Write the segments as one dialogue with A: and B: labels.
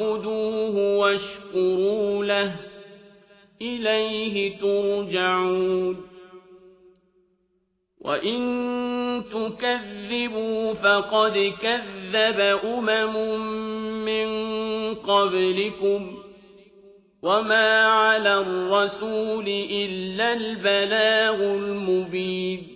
A: واعبدوه واشكروا له. إليه ترجعون. وإن تكذبوا فقد كذب أمم من قبلكم. وما على الرسول إلا البلاغ المبين.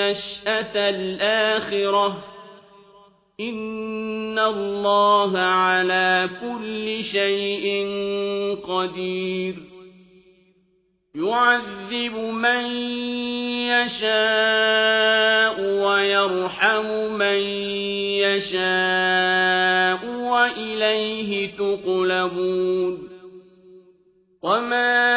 A: النشأة الآخرة. إن الله على كل شيء قدير. يعذب من يشاء ويرحم من يشاء وإليه تقلبون. وما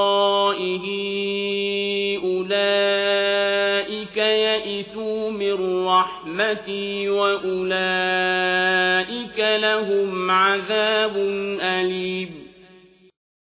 A: أولئك يئسوا من رحمتي وأولئك لهم عذاب أليم.